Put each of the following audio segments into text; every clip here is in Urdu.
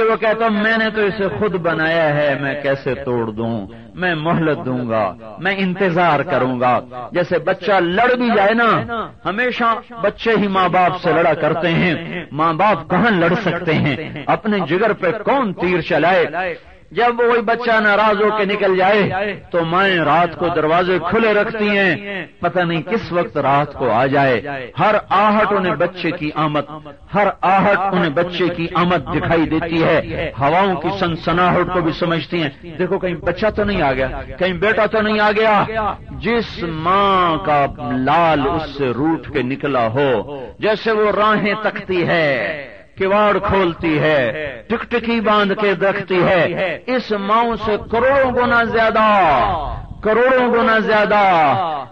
وہ کہتا ہوں، میں نے تو اسے خود بنایا ہے، میں کیسے توڑ دوں؟ میں مہلت دوں گا، میں انتظار کروں گا۔ جیسے بچہ لڑ بھی جائے نا، ہمیشہ بچے ہی ماں باپ سے لڑا کرتے ہیں۔ ماں باپ کہاں لڑ سکتے ہیں؟ اپنے جگر پہ کون تیر چلائے؟ جب وہی بچہ ناراض ہو کے نکل جائے تو مائیں رات کو دروازے کھلے رکھتی ہیں۔ پتہ نہیں کس وقت رات کو آ جائے۔ ہر آہٹ انہیں بچے کی آمد، ہر آہٹ انہیں بچے کی آمد دکھائی دیتی ہے۔ ہواؤں کی سنسناہٹ کو بھی سمجھتی ہیں۔ دیکھو کہیں بچہ تو نہیں آ گیا، کہیں بیٹا تو نہیں آ گیا۔ جس ماں کا لال اس سے روٹ کے نکلا ہو، جیسے وہ راہیں تکتی ہے۔ کواڑ کھولتی ہے، ٹکٹکی باندھ کے رکھتی ہے۔ اس ماؤں سے کروڑوں گنا زیادہ، کروڑوں گنا زیادہ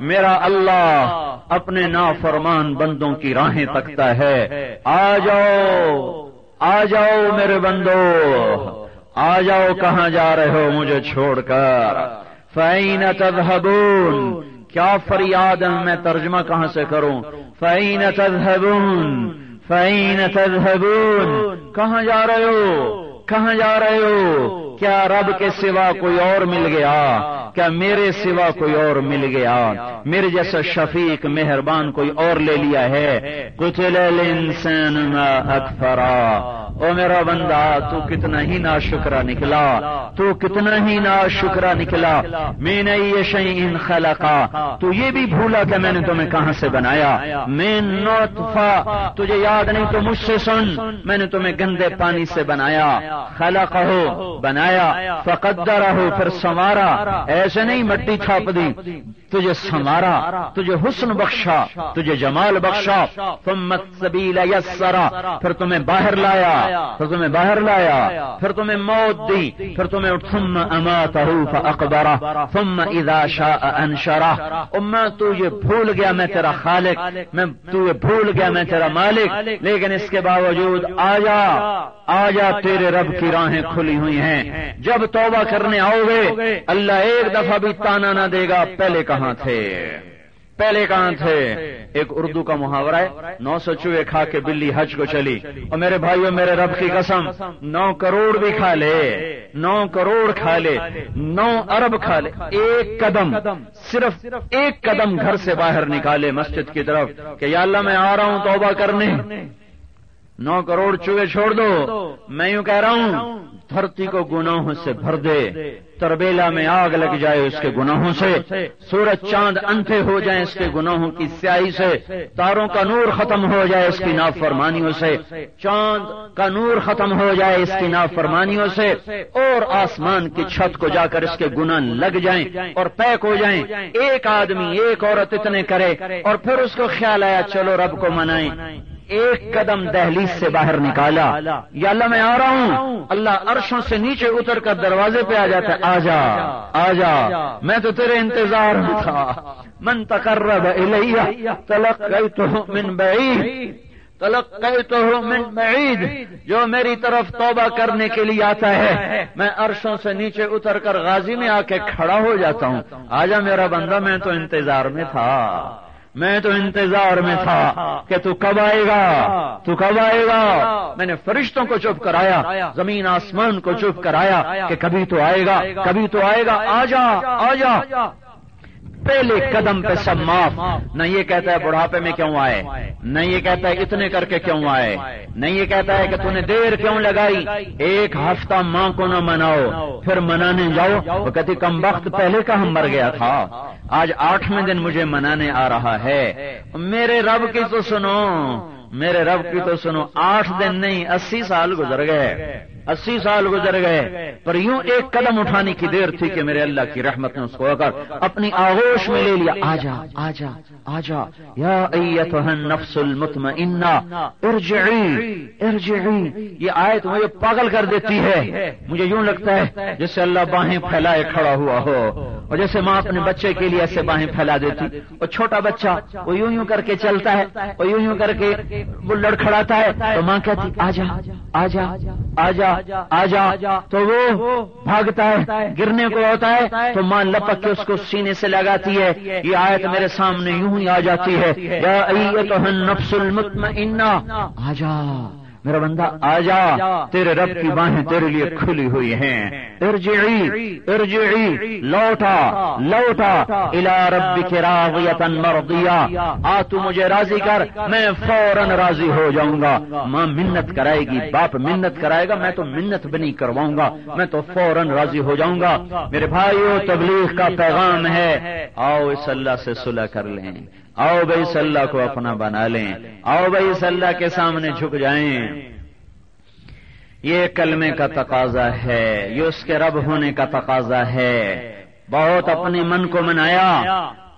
میرا اللہ اپنے نافرمان بندوں کی راہیں تکتا ہے۔ آ جاؤ آ جاؤ میرے بندو، آ جاؤ کہاں جا رہے ہو مجھے چھوڑ کر۔ فین تذهبون؟ کیا فریاد میں ترجمہ کہاں سے کروں؟ فین تذهبون؟ فین تذهبون؟ کہاں جا رہے ہو؟ کہاں جا رہے ہو؟ کیا رب کے سوا کوئی اور مل گیا؟ کیا میرے سوا کوئی اور مل گیا؟ میرے جیسا شفیق مہربان کوئی اور لے لیا ہے؟ کچھ الانسان ما اکفرا او میرا بندہ، تو کتنا ہی نا شکرا نکلا، تو کتنا ہی نا شکرا نکلا۔ میں نے یہ شعین خلقا، تو یہ بھی بھولا کہ میں نے تمہیں کہاں سے بنایا۔ میں نوتفا تجھے یاد نہیں تو مجھ سے سن، میں نے تمہیں گندے پانی سے بنایا۔ خلق ہو بنایا۔ فقدر ہو پھر سنوارا۔ ایسے نہیں مٹی چھاپ دی۔ تجھے سنوارا، تجھے حسن بخشا، تجھے جمال بخشا فمت سبیل یسرا، پھر تمہیں باہر لایا، پھر تمہیں باہر لایا، پھر تمہیں موت دی، پھر تمہیں ثم اماتہ فاقبرا ثم اذا شاء انشرا اما تو یہ بھول گیا میں تیرا خالق، میں تو یہ بھول گیا میں تیرا مالک، لیکن اس کے باوجود آجا آجا تیرے رب کی راہیں کھلی ہوئی ہیں۔ جب توبہ کرنے آؤ گے، اللہ ایک دفعہ بھی تانا نہ دے گا، پہلے کہاں تھے۔ پہلے کہاں تھے؟ ایک اردو کا محاورہ ہے۔ نو سو چوہے کھا کے بلی حج کو چلی۔ اور میرے بھائیوں میرے رب کی قسم، نو کروڑ بھی کھا لے۔ نو کروڑ کھا لے۔ نو ارب کھا لے۔ ایک قدم، صرف ایک قدم گھر سے باہر نکالے مسجد کی طرف کہ یا اللہ میں آ رہا ہوں توبہ کرنے۔ نو کروڑ چوہے چھوڑ دو. میں یوں کہہ رہا ہوں دھرتی کو گناہوں سے بھر دے. تربیلا میں آگ لگ جائے اس کے گناہوں سے. سورج چاند انتھے ہو جائیں اس کے گناہوں کی سیاہی سے. تاروں کا نور ختم ہو جائے اس کی نافرمانیوں سے. چاند کا نور ختم ہو جائے اس کی نافرمانیوں سے. اور آسمان کی چھت کو جا کر اس کے گناہ لگ جائیں اور پیک ہو جائیں. ایک آدمی ایک عورت اتنے کرے اور پھر اس کو خیال آیا چلو رب کو منائیں. ایک قدم دہلیز سے باہر نکالا۔ یا اللہ میں آ رہا ہوں۔ اللہ عرشوں سے نیچے اتر کر دروازے پہ آ جاتا ہے۔ آ جا آ جا میں تو تیرے انتظار میں تھا۔ من تقرب الیہ، تلقیتہ من بعید۔ تلقیتہ من بعید۔ جو میری طرف توبہ کرنے کے لیے آتا ہے۔ میں عرشوں سے نیچے اتر کر غازی میں آ کے کھڑا ہو جاتا ہوں۔ آجا میرا بندہ، میں تو انتظار میں تھا۔ میں تو انتظار میں تھا کہ تو کب آئے گا؟ تو کب آئے گا؟ میں نے فرشتوں کو چپ کرایا، زمین آسمان کو چپ کرایا کہ کبھی تو آئے گا، کبھی تو آئے گا، آ جا آ جا۔ پہلے قدم پہ سب معاف۔ نہ یہ کہتا ہے بڑھاپے میں کیوں آئے؟ نہ یہ کہتا ہے اتنے کر کے کیوں آئے؟ نہ یہ کہتا ہے کہ تم نے دیر کیوں لگائی؟ ایک ہفتہ ماں کو نہ مناؤ، پھر منانے جاؤ۔ وہ کہتی، کم وقت پہلے کا ہم مر گیا تھا۔ آج آٹھویں دن مجھے منانے آ رہا ہے۔ میرے رب کی تو سنو، میرے رب کی تو سنو، آٹھ دن نہیں، اسی سال گزر گئے۔ اسی سال گزر گئے، پر یوں ایک قدم اٹھانے کی دیر تھی کہ میرے اللہ کی رحمت نے اس کو کر اپنی آغوش میں لے لیا۔ آجا آجا آجا۔ یا ایتها النفس المطمئنہ، ارجعی ارجعی۔ یہ آیت مجھے پاگل کر دیتی ہے۔ مجھے یوں لگتا ہے جیسے اللہ باہیں پھیلائے کھڑا ہوا ہو، اور جیسے ماں اپنے بچے کے لیے ایسے باہیں پھیلا دیتی۔ اور چھوٹا بچہ وہ یوں یوں کر کے چلتا ہے وہ یوں یوں کر کے وہ لڑکھڑاتا ہے۔ تو ماں کہتی آجا آجا آجا آجا۔ تو وہ بھاگتا ہے گرنے کو ہوتا ہے تو ماں لپک کے اس کو سینے سے لگاتی ہے یہ آیت میرے سامنے یوں ہی آ جاتی ہے یا النفس المطمئنہ۔ آجا۔ میرا بندہ، آ جا، تیرے رب کی باہیں تیرے لیے کھلی ہوئی ہیں۔ ارجعی ارجعی، لوٹا لوٹا، الى ربک راضیتا مرضیا آ تو مجھے راضی کر، میں فوراً راضی ہو جاؤں گا۔ ماں منت کرائے گی، باپ منت کرائے گا، میں تو منت بنی کرواؤں گا۔ میں تو فوراً راضی ہو جاؤں گا۔ میرے بھائیو، تبلیغ کا پیغام ہے۔ آؤ اس اللہ سے صلح کر لیں۔ آؤ بھائی صلاح کو اپنا بنا لیں۔ آؤ بھائی صلاح کے سامنے جھک جائیں۔ یہ کلمے کا تقاضا ہے۔ یہ اس کے رب ہونے کا تقاضا ہے۔ بہت اپنے من کو منایا۔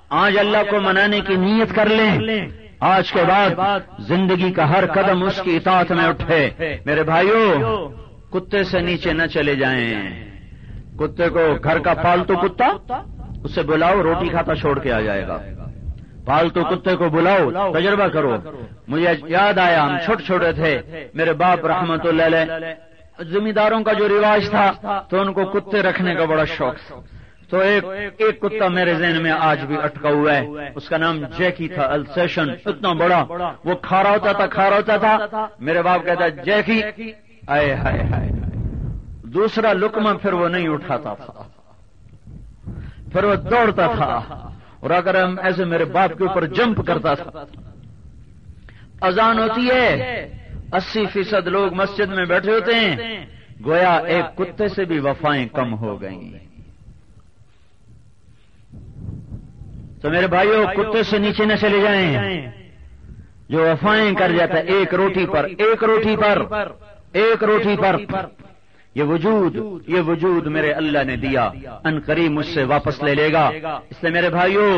آج اللہ کو منانے کی نیت کر لیں۔ آج کے بعد زندگی کا ہر قدم اس کی اطاعت میں اٹھے۔ میرے بھائیوں کتے سے نیچے نہ چلے جائیں۔ کتے کو گھر کا پالتو کتا، اسے بلاؤ، روٹی کھاتا چھوڑ کے آ جائے گا۔ پالتو کتے کو بلاؤ، تجربہ کرو۔ مجھے یاد آیا، ہم چھوٹے چھوٹے تھے۔ میرے باپ رحمت اللہ علیہ زمینداروں کا جو رواج تھا، تو ان کو کتے رکھنے کا بڑا شوق تھا۔ تو ایک ایک کتا میرے ذہن میں آج بھی اٹکا ہوا ہے۔ اس کا نام جیکی تھا، السیشن۔ اتنا بڑا، وہ کھارا ہوتا تھا، کھارا ہوتا تھا۔ میرے باپ کہتا جیکی، آئے ہائے ہائے دوسرا لکما پھر وہ نہیں اٹھاتا تھا۔ پھر وہ دوڑتا تھا۔ اور اگر ہم ایسے میرے باپ کے اوپر جمپ کرتا تھا، اذان ہوتی ہے، اسی فیصد لوگ مسجد میں بیٹھے ہوتے ہیں، گویا ایک کتے سے بھی وفائیں کم ہو گئیں۔ تو میرے بھائیوں کتے سے نیچے نہ چلے جائیں۔ جو وفائیں کر جاتا ہے، ایک روٹی پر، ایک روٹی پر، ایک روٹی پر۔ یہ وجود یہ وجود میرے اللہ نے دیا۔ ان قریب مجھ سے واپس لے لے گا۔ اس لیے میرے بھائیوں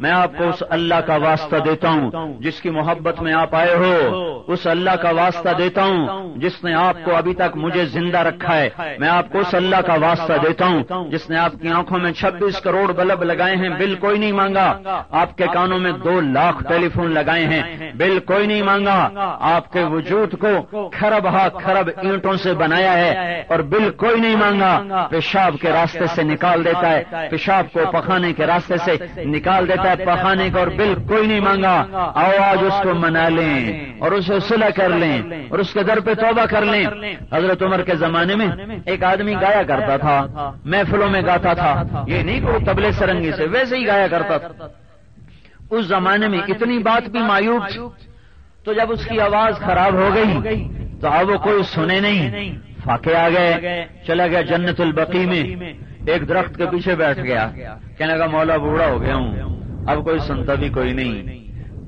میں آپ کو اس اللہ کا واسطہ دیتا ہوں، جس کی محبت میں آپ آئے ہو، اس اللہ کا واسطہ دیتا ہوں، جس نے آپ کو ابھی تک مجھے زندہ رکھا ہے۔ میں آپ کو اس اللہ کا واسطہ دیتا ہوں، جس نے آپ کی آنکھوں میں چھبیس کروڑ بلب لگائے ہیں، بل کوئی نہیں مانگا۔ آپ کے کانوں میں دو لاکھ ٹیلی فون لگائے ہیں، بل کوئی نہیں مانگا۔ آپ کے وجود کو خرب ہا خرب اینٹوں سے بنایا ہے۔ اور بل کوئی نہیں مانگا پیشاب کے راستے سے نکال دیتا ہے پیشاب کو پخانے کے راستے سے نکال دیتا ہے پخانے کا اور بل کوئی نہیں مانگا۔ آؤ آج اس کو منا لیں اور اسے صلح کر لیں۔ اور اس کے در پہ توبہ کر لیں۔ حضرت عمر کے زمانے میں ایک آدمی گایا کرتا تھا محفلوں میں گاتا تھا۔ یہ نہیں کہ تبلے سرنگی سے ویسے ہی گایا کرتا تھا۔ اس زمانے میں اتنی بات بھی مایوب تھی تو جب اس کی آواز خراب ہو گئی تو اب وہ کوئی سنے نہیں۔ فاقے آ گئے چلا گیا جنت البقی میں۔ ایک درخت کے پیچھے بیٹھ گیا۔ کہنے کا مولا بوڑھا ہو گیا ہوں۔ اب کوئی سنتا بھی کوئی نہیں۔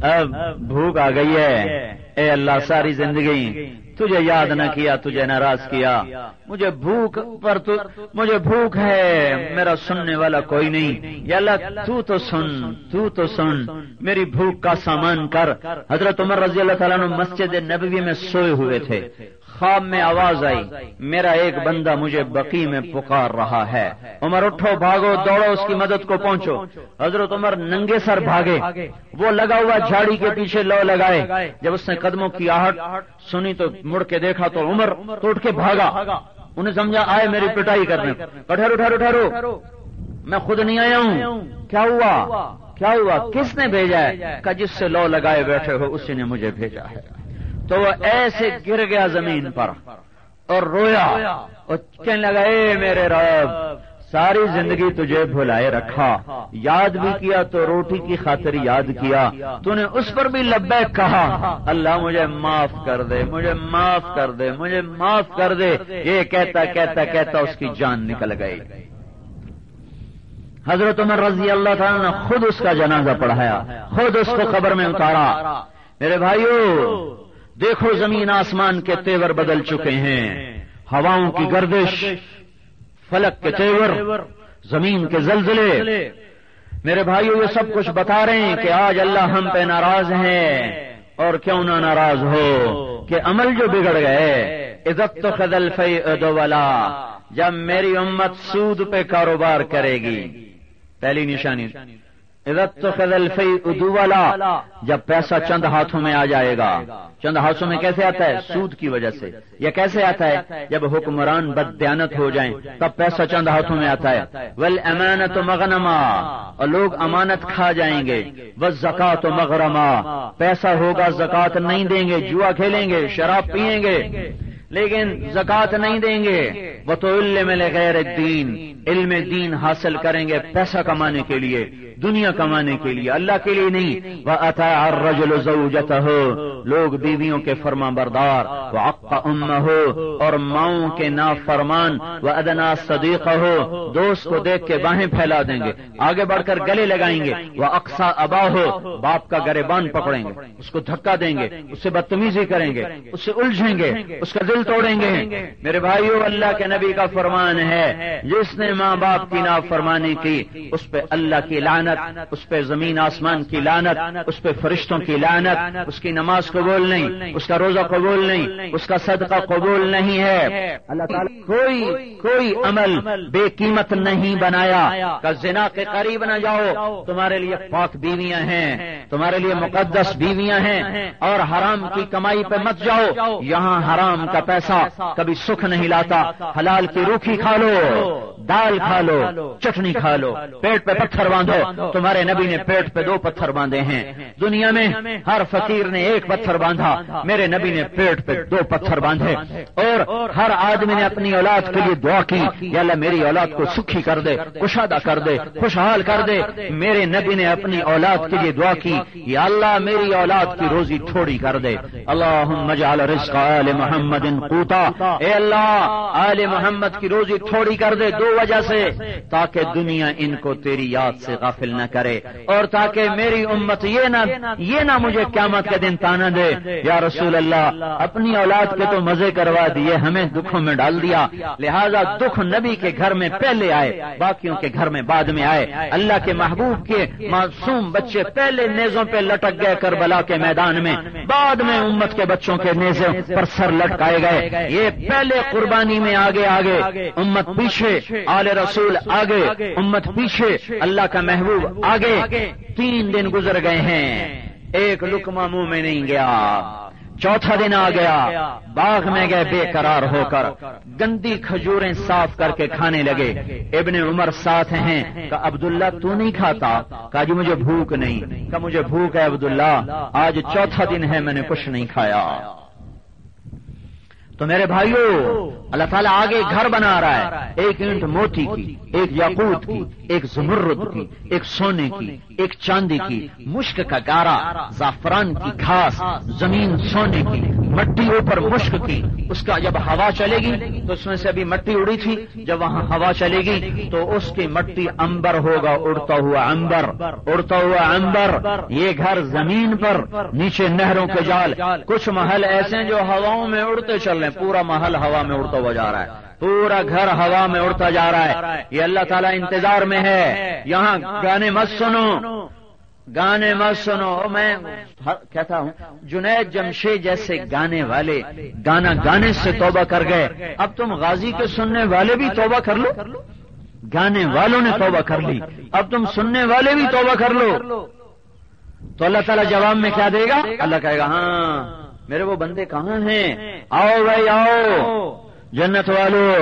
اب بھوک آ گئی ہے۔ اے اللہ، ساری زندگی تجھے یاد نہ کیا، تجھے ناراض کیا۔ مجھے بھوک پر تو، مجھے بھوک ہے۔ میرا سننے والا کوئی نہیں۔ یا اللہ، تو تو سن، تو تو سن۔ میری بھوک کا سامان کر۔ حضرت عمر رضی اللہ تعالیٰ مسجد نبوی میں سوئے ہوئے تھے۔ خواب میں آواز آئی، میرا ایک بندہ مجھے بقی میں پکار رہا ہے. عمر اٹھو، بھاگو، دوڑو، اس کی مدد کو پہنچو۔ حضرت عمر ننگے سر بھاگے۔ وہ لگا ہوا جھاڑی کے پیچھے لو لگائے۔ جب اس نے قدموں کی آہٹ سنی تو مڑ کے دیکھا تو عمر تو اٹھ کے بھاگا۔ انہیں سمجھا، آئے میری پٹائی کرنے۔ ٹھہرو ٹھہرو ٹھہرو میں خود نہیں آیا ہوں۔ کیا ہوا؟ کیا ہوا؟ کس نے بھیجا ہے؟ کہ جس سے لو لگائے بیٹھے ہو، اسی نے مجھے بھیجا ہے۔ تو وہ ایسے گر گیا زمین پر اور رویا اور کہنے لگا، اے میرے رب، ساری زندگی تجھے بھلائے رکھا۔ یاد بھی کیا تو روٹی کی خاطر یاد کیا۔ تو نے اس پر بھی لبیک کہا، اللہ مجھے معاف کر دے، مجھے معاف کر دے، مجھے معاف کر دے۔ یہ کہتا کہتا کہتا اس کی جان نکل گئی۔ حضرت عمر رضی اللہ تعالیٰ نے خود اس کا جنازہ پڑھایا، خود اس کو خبر میں اتارا۔ میرے بھائیوں دیکھو زمین آسمان کے تیور بدل چکے ہیں۔ ہواؤں کی گردش، فلک کے تیور، زمین کے زلزلے۔ میرے بھائیو، یہ سب کچھ بتا رہے ہیں کہ آج اللہ ہم پہ ناراض ہیں۔ اور کیوں نہ ناراض ہو کہ عمل جو بگڑ گئے۔ عزت تو خدل والا جب میری امت سود پہ کاروبار کرے گی۔ پہلی نشانی۔ ادولا جب پیسہ چند ہاتھوں میں آ جائے گا۔ چند ہاتھوں میں کیسے آتا ہے؟ سود کی وجہ سے۔ یا کیسے آتا ہے؟ جب حکمران بدیانت ہو جائیں، تب پیسہ چند ہاتھوں میں آتا ہے۔ ول امانت مغنما، اور لوگ امانت کھا جائیں گے۔ بس زکات مغرما، پیسہ ہوگا زکات نہیں دیں گے، جوا کھیلیں گے، شراب پیئیں گے۔ لیکن زکات نہیں دیں گے. وہ تو علم غیر دین علم دین حاصل کریں گے پیسہ کمانے کے لیے، دنیا کمانے کے لیے، اللہ کے لیے نہیں. وہ رجل زوجت ہو لوگ بیویوں کے فرما بردار وہ ام ہو اور ماؤں کے نا فرمان وہ ادنا صدیق ہو دوست کو دیکھ کے باہیں پھیلا دیں گے. آگے بڑھ کر گلے لگائیں گے. وہ اقسا ابا ہو باپ کا گرے پکڑیں گے. اس کو دھکا دیں گے. اس سے بدتمیزی کریں گے. اس سے الجھیں گے. اس کا دل توڑیں گے۔ میرے بھائیو، اللہ کے نبی کا فرمان ہے۔ جس نے ماں باپ کی نا فرمانی کی، اس پہ اللہ کی لانت اس پہ زمین آسمان کی لانت اس پہ فرشتوں کی لانت اس کی نماز قبول نہیں، اس کا روزہ قبول نہیں، اس کا صدقہ قبول نہیں ہے۔ اللہ تعالیٰ کوئی کوئی عمل بے قیمت نہیں بنایا۔ کہ زنا کے قریب نہ جاؤ، تمہارے لیے پاک بیویاں ہیں، تمہارے لیے مقدس بیویاں ہیں۔ اور حرام کی کمائی پہ مت جاؤ، یہاں حرام کا پیسہ کبھی سکھ نہیں لاتا، حلال کی روکھی کھا لو، دال کھا لو، چٹنی کھا لو، پیٹ پہ پتھر باندھو، تمہارے نبی نے پیٹ پہ دو پتھر باندھے ہیں۔ دنیا میں ہر فقیر نے ایک پتھر باندھا، میرے نبی نے پیٹ پہ دو پتھر باندھے۔ اور ہر آدمی نے اپنی اولاد کے لیے دعا کی، یا اللہ میری اولاد کو سکھی کر دے، کشادہ کر دے، خوشحال کر دے۔ میرے نبی نے اپنی اولاد کے لیے دعا کی، یا اللہ میری اولاد کی روزی تھوڑی کر دے۔ اللہ مجال رزق آل محمد قوتا اے اللہ، آل محمد کی روزی تھوڑی کر دے دو وجہ سے، تاکہ دنیا ان کو تیری یاد سے غافل نہ کرے اور تاکہ میری امت یہ نہ یہ نہ مجھے قیامت کے دن تانا دے۔ یا رسول اللہ، اپنی اولاد کے تو مزے کروا دیے، ہمیں دکھوں میں ڈال دیا۔ لہذا دکھ نبی کے گھر میں پہلے آئے، باقیوں کے گھر میں بعد میں آئے۔ اللہ کے محبوب کے معصوم بچے پہلے نیزوں پہ لٹک گئے کربلا کے میدان میں۔ بعد میں امت کے بچوں کے نیزوں پر سر لٹکائے گئے۔ یہ پہلے قربانی میں آگے آگے، امت پیچھے، آل رسول آگے، امت پیچھے، اللہ کا محبوب آگے، تین دن گزر گئے ہیں، ایک لکما منہ میں نہیں گیا، چوتھا دن آ گیا، باغ میں گئے بے قرار ہو کر، گندی کھجوریں صاف کر کے کھانے لگے، ابن عمر ساتھ ہیں، کہ عبداللہ تو نہیں کھاتا کہا جی مجھے بھوک نہیں، کہ مجھے بھوک ہے عبداللہ، آج چوتھا دن ہے میں نے کچھ نہیں کھایا۔ تو میرے بھائیوں اللہ تعالیٰ آگے گھر بنا رہا ہے۔ ایک اینٹ موتی کی ایک یاقوت کی ایک زمرد کی ایک سونے کی ایک چاندی کی مشک کا گارا زعفران کی گھاس زمین سونے کی۔ مٹی اوپر مشک کی۔ اس کا جب ہوا چلے گی، تو اس میں سے ابھی مٹی اڑی تھی۔ جب وہاں ہوا چلے گی، تو اس کی مٹی امبر ہوگا، اڑتا ہوا امبر، اڑتا ہوا امبر۔ یہ گھر زمین پر، نیچے نہروں کے جال۔ کچھ محل ایسے ہیں جو ہواؤں میں اڑتے چل رہے ہیں۔ پورا محل ہوا میں اڑتا ہوا جا رہا ہے۔ پورا گھر ہوا میں اڑتا جا رہا ہے۔ یہ اللہ تعالیٰ انتظار میں ہے۔ یہاں گانے مت سنو۔ گانے مت سنو میں کہتا ہوں، جنید جمشید جیسے گانے والے گانا گانے سے توبہ کر گئے۔ اب تم غازی کے سننے والے بھی توبہ کر لو۔ گانے والوں نے توبہ کر لی۔ اب تم سننے والے بھی توبہ کر لو۔ تو اللہ تعالیٰ جواب میں کیا دے گا؟ اللہ کہے گا ہاں میرے وہ بندے کہاں ہیں؟ آؤ بھائی، آؤ۔ جنت والو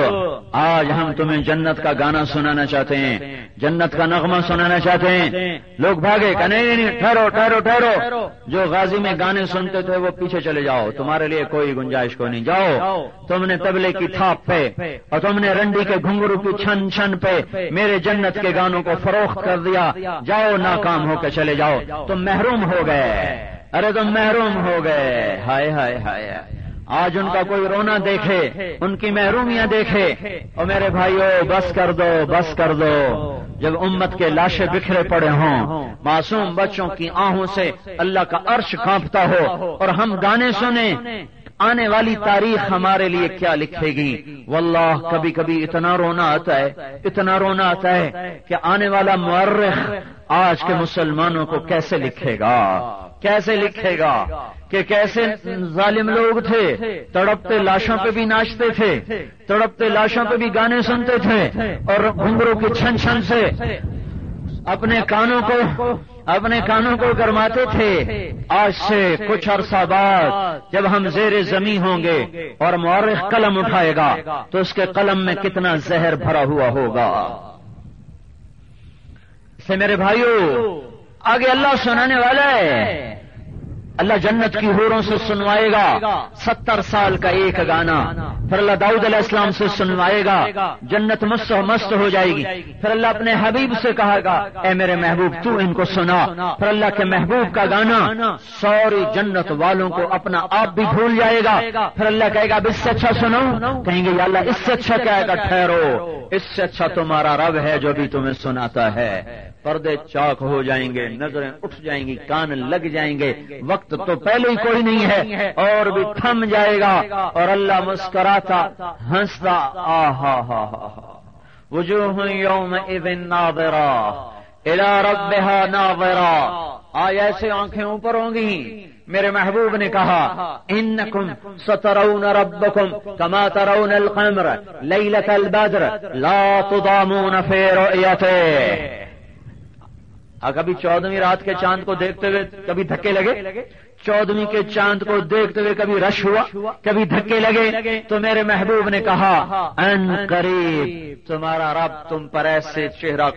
آج ہم تمہیں جنت کا گانا سنانا چاہتے ہیں۔ جنت کا نغمہ سنانا چاہتے ہیں۔ لوگ بھاگے کہ نہیں نہیں ٹھہرو ٹھہرو ٹھہرو۔ جو غازی میں گانے سنتے تھے وہ پیچھے چلے جاؤ۔ تمہارے لیے کوئی گنجائش کو نہیں۔ جاؤ تم نے تبلے کی تھاپ پہ اور تم نے رنڈی کے گھنگرو کی چھن چھن پہ میرے جنت کے گانوں کو فروخت کر دیا۔ جاؤ ناکام ہو کے چلے جاؤ۔ تم محروم ہو گئے۔ ارے تم محروم ہو گئے۔ ہائے ہائے ہائے۔ آج ان کا کوئی رونا دیکھے ان کی محرومیاں دیکھے اور میرے بھائیو بس کر دو بس کر دو جب امت کے لاشیں بکھرے پڑے ہوں معصوم بچوں کی آہوں سے اللہ کا عرش کانپتا ہو اور ہم گانے سنیں۔ آنے والی تاریخ ہمارے لیے کیا لکھے گی؟ واللہ کبھی کبھی اتنا رونا آتا ہے، اتنا رونا آتا ہے کہ آنے والا مورخ آج کے مسلمانوں کو کیسے لکھے گا؟ کیسے لکھے گا کہ کیسے ظالم لوگ تھے، تڑپتے لاشوں پہ بھی ناچتے تھے، تڑپتے لاشوں پہ بھی گانے سنتے تھے اور گھنگروں کی چھن چھن سے اپنے کانوں کو اپنے کانوں کو گرماتے تھے۔ آج سے کچھ عرصہ بعد جب ہم زیر زمین ہوں گے اور مورخ قلم اٹھائے گا، تو اس کے قلم میں کتنا زہر بھرا ہوا ہوگا۔ سے میرے بھائیوں آگے اللہ سنانے والا ہے۔ اللہ جنت کی حوروں سے سنوائے گا، ستر سال کا ایک گانا۔ پھر اللہ داؤد علیہ السلام سے سنوائے گا، جنت مست مست ہو جائے گی۔ پھر اللہ اپنے حبیب سے کہا گا، اے میرے محبوب، تو ان کو سنا۔ پھر اللہ کے محبوب کا گانا سوری جنت والوں کو اپنا آپ بھی بھول جائے گا۔ پھر اللہ کہے گا، اب اس سے اچھا سنو۔ کہیں گے، یا اللہ، اس سے اچھا کہے گا، ٹھہرو۔ اس سے اچھا تمہارا رب ہے جو بھی تمہیں سناتا ہے۔ پردے چاک ہو جائیں گے، نظریں اٹھ جائیں گی، کان لگ جائیں گے۔ وقت تو پہلے ہی کوئی نہیں ہے، اور بھی تھم جائے گا۔ اور اللہ مسکراتا، ہنستا آ ہا ہا ہا وجوہ یوم اذن ناظرہ۔ الى ربها ناظرہ۔ آج ایسے آنکھیں اوپر ہوں گی۔ میرے محبوب نے کہا، انکم سترون ربکم کما ترون القمر لیلت البدر لا تضامون فی رؤیته۔ کبھی چودہویں رات کے چاند کو دیکھتے ہوئے کبھی دھکے لگے؟ چودہویں کے چاند کو دیکھتے ہوئے کبھی رش ہوا؟ کبھی دھکے لگے؟ تو میرے محبوب نے کہا، ان قریب، تمہارا رب تم پر ایسے چہرہ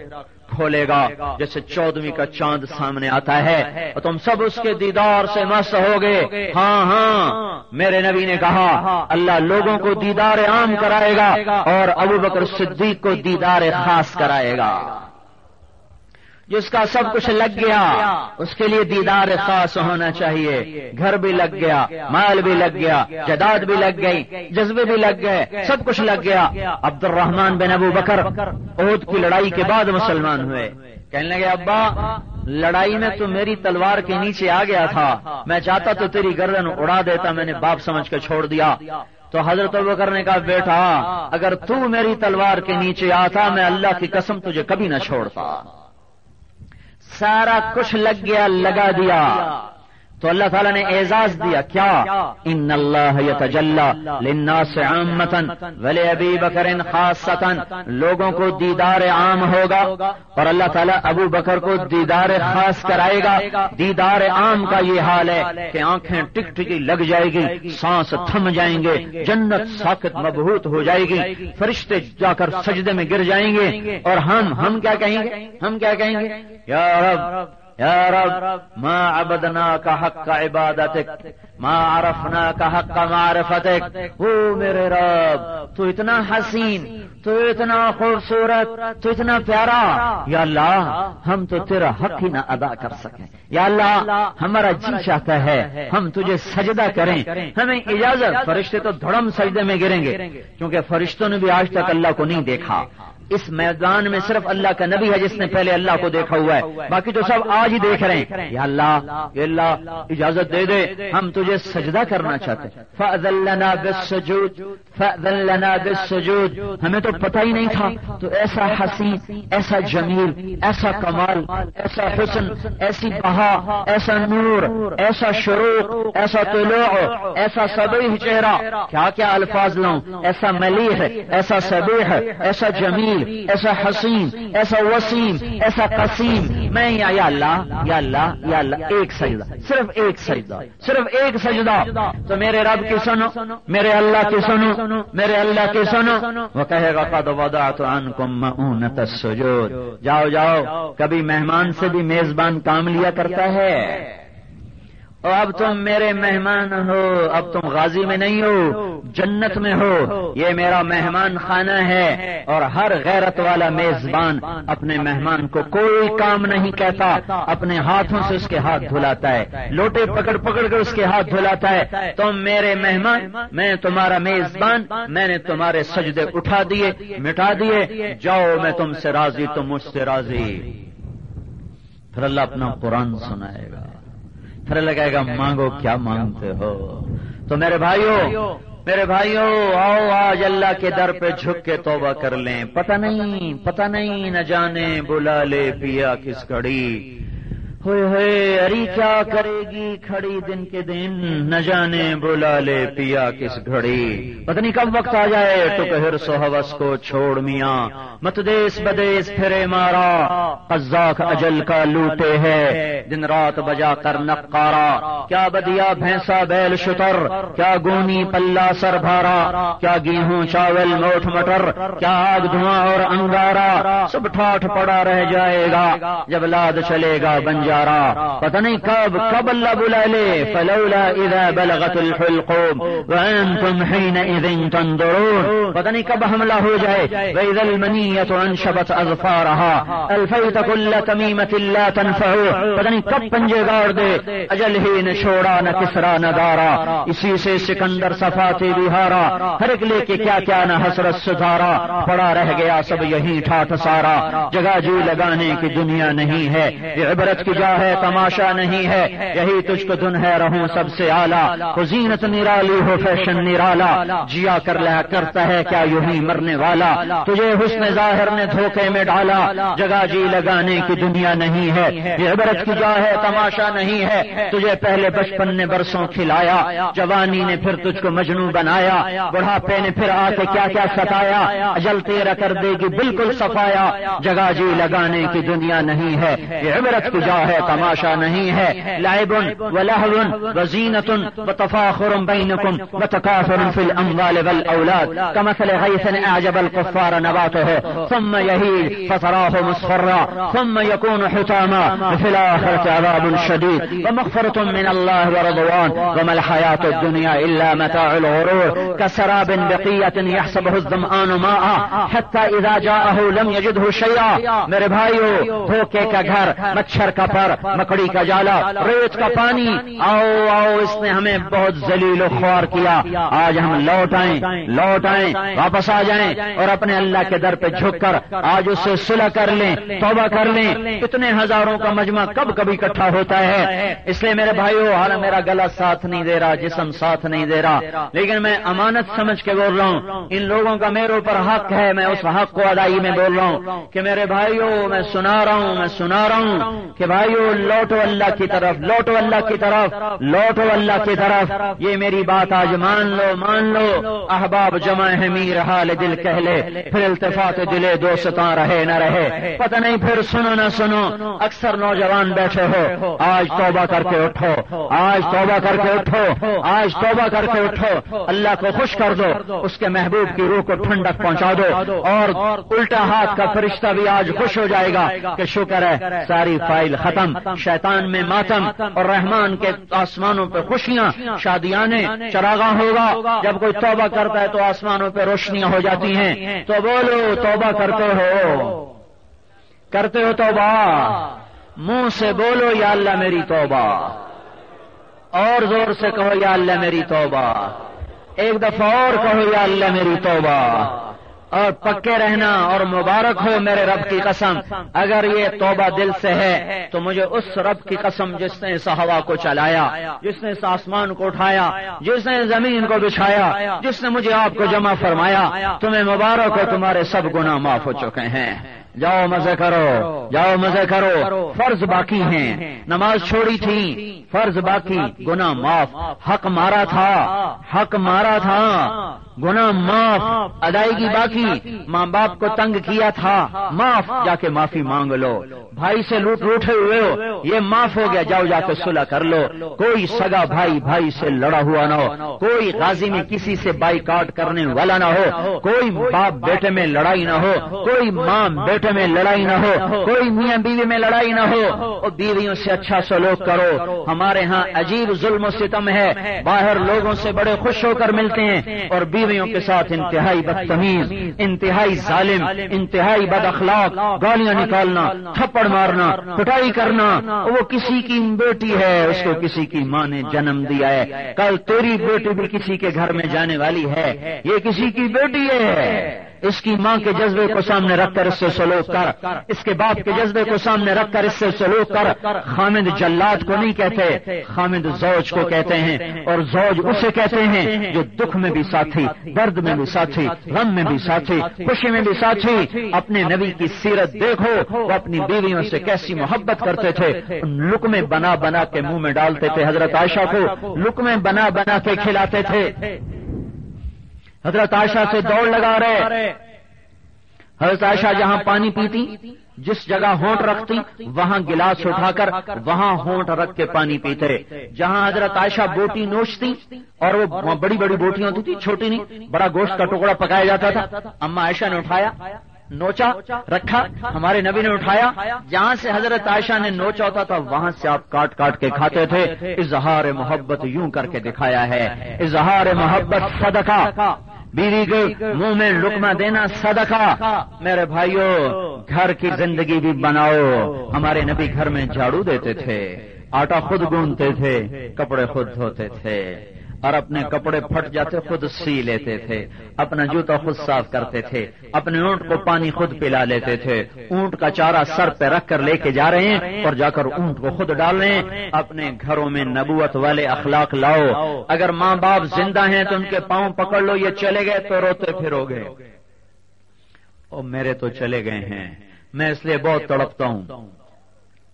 کھولے گا جیسے چودہویں کا چاند سامنے آتا ہے اور تم سب اس کے دیدار سے مست ہو گئے ہاں ہاں میرے نبی نے کہا، اللہ لوگوں کو دیدار عام کرائے گا اور ابو بکر صدیق کو دیدار خاص کرائے گا۔ جس کا سب کچھ لگ گیا، اس کے لیے دیدار خاص ہونا چاہیے۔ گھر بھی لگ گیا، مال بھی لگ گیا، جداد بھی لگ گئی، جذبے بھی لگ گئے، سب کچھ لگ گیا۔ عبد الرحمان بن ابو بکر عہد کی لڑائی کے بعد مسلمان ہوئے۔ کہنے لگے، ابا، لڑائی میں تو میری تلوار کے نیچے آ گیا تھا۔ میں چاہتا تو تیری گردن اڑا دیتا، میں نے باپ سمجھ کے چھوڑ دیا۔ تو حضرت بکر نے کہا، بیٹا، اگر تو میری تلوار کے نیچے آتا، میں اللہ کی قسم تجھے کبھی نہ چھوڑتا۔ سارا کچھ لگ گیا لگا دیا۔ تو اللہ تعالیٰ نے اعزاز دیا، کیا؟ ان اللہ للناس عامتن ولی ابی بکر خاصتن لوگوں کو دیدار عام ہوگا، اور اللہ تعالیٰ ابو بکر کو دیدار خاص کرائے گا۔ دیدار عام کا یہ حال ہے کہ آنکھیں ٹک ٹکی لگ جائے گی، سانس تھم جائیں گے، جنت ساکت مبہوت ہو جائے گی، فرشتے جا کر سجدے میں گر جائیں گے۔ اور ہم ہم کیا کہیں گے؟ ہم کیا کہیں گے؟ یا رب یا رب، ما عبدنا کا حق کا عبادت ما عرفنا کا حق کا معرفتک۔ وہ میرے رب، تو اتنا حسین، تو اتنا خوبصورت، تو اتنا پیارا۔ یا اللہ، ہم تو تیرا حق ہی نہ ادا کر سکیں۔ یا اللہ، ہمارا جی چاہتا ہے، ہم تجھے سجدہ کریں۔ ہمیں اجازت، فرشتے تو دھڑم سجدے میں گریں گے۔ کیونکہ فرشتوں نے بھی آج تک اللہ کو نہیں دیکھا۔ اس میدان میں صرف اللہ کا نبی ہے جس نے پہلے اللہ کو دیکھا ہوا ہے۔ باقی تو سب آج ہی دیکھ رہے ہیں۔ یا اللہ یا اللہ، اجازت دے دے۔ ہم تجھے سجدہ کرنا چاہتے بالسجود ہمیں تو پتہ ہی نہیں تھا۔ تو ایسا حسین، ایسا جمیل، ایسا کمال، ایسا حسن، ایسی بہا، ایسا نور، ایسا شروع ایسا طلوع، ایسا سبھی چہرہ۔ کیا کیا الفاظ لاؤں ایسا ملیح، ایسا سبیح، ایسا جمیل ایسا حسین، ایسا وسیم، ایسا قسیم۔ میں یا اللہ یا اللہ یا اللہ، ایک سجدہ۔ صرف ایک سجدہ، صرف ایک سجدہ۔ تو میرے رب کی سنو، میرے اللہ کی سنو، میرے اللہ کی سنو۔ وہ کہے گا، قد وضعت عنکم مؤونت السجود۔ جاؤ جاؤ، کبھی مہمان سے بھی میزبان کام لیا کرتا ہے۔ اب تم میرے مہمان ہو، اب تم غازی میں نہیں ہو، جنت میں ہو۔ یہ میرا مہمان خانہ ہے اور ہر غیرت والا میزبان اپنے مہمان کو کوئی کام نہیں کہتا، اپنے ہاتھوں سے اس کے ہاتھ دھلاتا ہے، لوٹے پکڑ پکڑ کر اس کے ہاتھ دھلاتا ہے۔ تم میرے مہمان، میں تمہارا میزبان، میں نے تمہارے سجدے اٹھا دیے، مٹا دیے۔ جاؤ، میں تم سے راضی، تم مجھ سے راضی۔ پھر اللہ اپنا قرآن سنائے گا۔ پھر لگائے گا، مانگو کیا مانگتے ہو؟ تو میرے بھائیوں میرے بھائیوں آؤ آج اللہ کے در پہ جھک کے توبہ کر لیں۔ پتہ نہیں پتہ نہیں، نہ جانے، بلا لے، پیا کس گھڑی۔ ہوئے ہوئے اری کیا کرے گی کھڑی دن کے دن؟ نہ جانے بلا لے پیا کس گھڑی۔ پتنی کب وقت آ جائے؟ تو کہ سو کو چھوڑ میاں۔ مت دیس بدیس پھرے مارا۔ قزاق اجل کا لوٹے ہے۔ دن رات بجا کر نقارا۔ کیا بدیا بھینسا بیل شتر؟ کیا گونی پلہ سر بھارا؟ کیا گیہوں چاول موٹ مٹر؟ کیا آگ دھواں اور انگارا؟ سب ٹھاٹ پڑا رہ جائے گا۔ جب لاد چلے گا بن جارا پتہ نہیں کب کب اللہ بلا لے، فلولا اذا بلغت الحلقوم وانتم حينئذ تنظرون. پتہ نہیں کب حملہ ہو جائے. واذا المنیت انشبت اظفارها الفیت کل تمیمت لا تنفع. پتہ نہیں کب پنجے گاڑ دے. اجل ہی نہ چھوڑا نہ کسرا نہ دارا. اسی سے سکندر صفاتی بہارا. ہر ایک لے کے کیا کیا نہ حسرت سدھارا پڑا رہ گیا سب یہی ٹھاٹ سارا. جگہ جی لگانے کی دنیا نہیں ہے. یہ عبرت کی ہے، تماشا نہیں ہے۔ یہی تجھ کو دن ہے، رہوں سب سے آلہ زینت نرالی ہو، فیشن نرالا۔ جیا کر لیا کرتا ہے، کیا یوں ہی مرنے والا۔ تجھے حسن ظاہر نے دھوکے میں ڈالا۔ جگہ جی لگانے کی دنیا نہیں ہے۔ یہ عبرت کی جا ہے، تماشا نہیں ہے۔ تجھے پہلے بچپن نے برسوں کھلایا۔ جوانی نے پھر تجھ کو مجنو بنایا۔ بڑھاپے نے پھر آ کے کیا کیا ستایا۔ اجل تیرا کر دے گی بالکل صفایا۔ جگہ جی لگانے کی دنیا نہیں ہے۔ یہ عبرت کی جا ہے تماشا نہیں ہے. لائبن و لہون و زینت و تفاخر بینکم و تکافر فی الاموال والاولاد. کمثل غیث اعجب القفار نباته. ثم یہی فتراه مصفرا. ثم يكون حتاما في الآخرة عذاب شديد ومغفرة من الله ورضوان وما الحياة الدنيا إلا متاع الغرور. كسراب بقية يحسبه الظمآن ماء. حتى إذا جاءه لم يجده شيئا میرے بھائیو دھوکے کا گھر مچھر کا پر مکڑی کا جالا، ریت کا پانی۔ آؤ آؤ، اس نے ہمیں بہت ذلیل و خوار کیا۔ آج ہم لوٹ آئیں لوٹ آئیں، واپس آ جائیں اور اپنے اللہ کے در پہ جھک کر آج اس سے صلح کر لیں، توبہ کر لیں۔ اتنے ہزاروں کا مجمع کب کبھی اکٹھا ہوتا ہے؟ اس لیے میرے بھائیو، حال میرا گلا ساتھ نہیں دے رہا، جسم ساتھ نہیں دے رہا۔ لیکن میں امانت سمجھ کے بول رہا ہوں، ان لوگوں کا میرے اوپر حق ہے، میں اس حق کو ادائی میں بول رہا ہوں کہ میرے بھائیوں میں سنا رہا ہوں، میں سنا رہا ہوں کہ بھائی بھائیوں لوٹو اللہ کی طرف، لوٹو اللہ کی طرف، لوٹو اللہ کی طرف۔ یہ میری بات آج مان لو مان لو۔ احباب جمع ہے میر حال دل کہہ لے۔ پھر التفات دلے دوستاں رہے نہ رہے۔ پتہ نہیں، پھر سنو نہ سنو۔ اکثر نوجوان بیٹھے ہو۔ آج توبہ کر کے اٹھو۔ آج توبہ کر کے اٹھو۔ آج توبہ کر کے اٹھو۔ اللہ کو خوش کر دو۔ اس کے محبوب کی روح کو ٹھنڈک پہنچا دو۔ اور الٹا ہاتھ کا فرشتہ بھی آج خوش ہو جائے گا کہ شکر ہے، ساری فائل ختم۔ شیطان میں ماتم اور رحمان کے آسمانوں پہ خوشیاں شادیاں چراغاں ہوگا. جب کوئی توبہ کرتا ہے تو آسمانوں پہ روشنیاں ہو جاتی ہیں. تو بولو توبہ کرتے ہو. کرتے ہو. توبہ. منہ سے بولو یا اللہ میری توبہ. اور زور سے کہو یا اللہ میری توبہ. ایک دفعہ اور کہو یا اللہ میری توبہ. اور پکے رہنا اور مبارک ہو میرے رب کی قسم۔ اگر یہ توبہ دل سے ہے، تو مجھے اس رب کی قسم جس نے اس ہوا کو چلایا، جس نے اس آسمان کو اٹھایا، جس نے زمین کو بچھایا، جس نے مجھے آپ کو جمع فرمایا، تمہیں مبارک ہو تمہارے سب گناہ معاف ہو چکے ہیں۔ جاؤ مزے کرو، جاؤ مزے کرو، فرض باقی ہیں۔ نماز چھوڑی تھی، فرض باقی گنا معاف۔ حق مارا تھا، حق مارا تھا۔ گنا معاف ادائیگی باقی ماں باپ کو تنگ کیا تھا معاف جا کے معافی مانگ لو بھائی سے لوٹ روٹے ہوئے ہو یہ معاف ہو گیا جاؤ جا کے صلح کر لو کوئی سگا بھائی بھائی سے لڑا ہوا نہ ہو کوئی غازی میں کسی سے بائی کاٹ کرنے والا نہ ہو کوئی باپ بیٹے میں لڑائی نہ ہو کوئی ماں بیٹے میں لڑائی نہ ہو کوئی میاں بیوی میں لڑائی نہ ہو اور بیویوں سے اچھا سلوک کرو ہمارے ہاں عجیب ظلم و ستم ہے باہر لوگوں سے بڑے خوش ہو کر ملتے ہیں اور بیویوں کے ساتھ انتہائی بدتمیز، انتہائی ظالم، انتہائی بد اخلاق، گالیاں نکالنا، تھپڑ مارنا، پٹائی کرنا، وہ کسی کی بیٹی ہے، اس کو کسی کی ماں نے جنم دیا ہے، کل تیری بیٹی بھی کسی کے گھر میں جانے والی ہے، یہ کسی کی بیٹی ہے۔ اس کی ماں کے جذبے کو سامنے رکھ کر اس سے سلوک کر۔ اس کے باپ کے جذبے کو سامنے رکھ کر اس سے سلوک کر۔ خامد جلات کو نہیں کہتے، خامد زوج کو کہتے ہیں۔ اور زوج اسے کہتے ہیں جو دکھ میں بھی ساتھی، درد میں بھی ساتھی، غم میں بھی ساتھی، خوشی میں بھی ساتھی۔ اپنے نبی کی سیرت دیکھو، وہ اپنی بیویوں سے کیسی محبت کرتے تھے۔ لکمے بنا بنا کے منہ میں ڈالتے تھے حضرت عائشہ کو، لکمے بنا بنا کے کھلاتے تھے۔ حضرت عائشہ سے دوڑ لگا رہے۔ حضرت عائشہ جہاں پانی پیتی، جس جگہ ہونٹ رکھتی، وہاں گلاس اٹھا کر، وہاں ہونٹ رکھ کے پانی پیتے جہاں حضرت عائشہ بوٹی نوچتی اور وہ بڑی بڑی بوٹیاں ہوتی تھی چھوٹی نہیں، بڑا گوشت کا ٹکڑا پکایا جاتا تھا۔ اما عائشہ نے اٹھایا، نوچا رکھا، ہمارے نبی نے اٹھایا۔ جہاں سے حضرت عائشہ نے نوچا ہوتا تھا، وہاں سے آپ کاٹ کاٹ کے کھاتے تھے۔ اظہار محبت یوں کر کے دکھایا ہے۔ اظہار محبت صدقہ۔ بیوی کے منہ میں لکما دینا صدقہ۔ میرے بھائیوں گھر کی زندگی بھی بناؤ۔ ہمارے نبی گھر میں جھاڑو دیتے تھے، آٹا خود گونتے تھے، کپڑے خود دھوتے تھے۔ اور اپنے کپڑے پھٹ جاتے خود سی لیتے تھے، اپنا جوتا خود صاف کرتے تھے، اپنے اونٹ کو پانی خود پلا لیتے تھے۔ اونٹ کا چارہ سر پہ رکھ کر لے کے جا رہے ہیں اور جا کر اونٹ کو خود ڈال رہے ہیں۔ اپنے گھروں میں نبوت والے اخلاق لاؤ۔ اگر ماں باپ زندہ ہیں تو ان کے پاؤں پکڑ لو، یہ چلے گئے تو روتے پھرو گے۔ او میرے تو چلے گئے ہیں، میں اس لیے بہت تڑپتا ہوں۔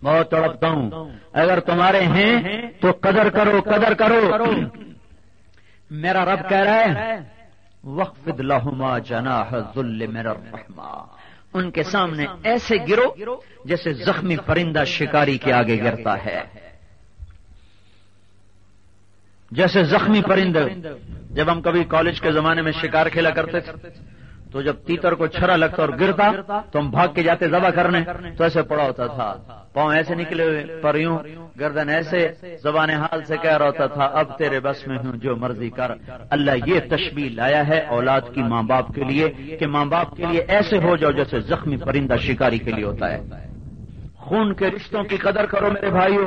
بہت تڑپتا ہوں۔ اگر تمہارے ہیں تو قدر کرو قدر کرو۔ میرا رب کہہ رہا ہے وقف لہما جنا ذل میرا رحما ان کے سامنے ایسے گرو جیسے زخمی پرندہ شکاری کے آگے گرتا ہے۔ جیسے زخمی پرندہ، جب ہم کبھی کالج کے زمانے میں شکار کھیلا کرتے تھے تو جب تیتر کو چھرا لگتا اور گرتا، تو ہم بھاگ کے جاتے ذبح کرنے، تو ایسے پڑا ہوتا تھا۔ پاؤں ایسے نکلے ہوئے، پر یوں گردن ایسے زبان حال سے کہہ رہا ہوتا تھا، اب تیرے بس میں ہوں جو مرضی کر۔ اللہ یہ تشبیح لایا ہے اولاد کی ماں باپ کے لیے کہ ماں باپ کے لیے ایسے ہو جاؤ جیسے زخمی پرندہ شکاری کے لیے ہوتا ہے۔ خون کے رشتوں کی قدر کرو میرے بھائیوں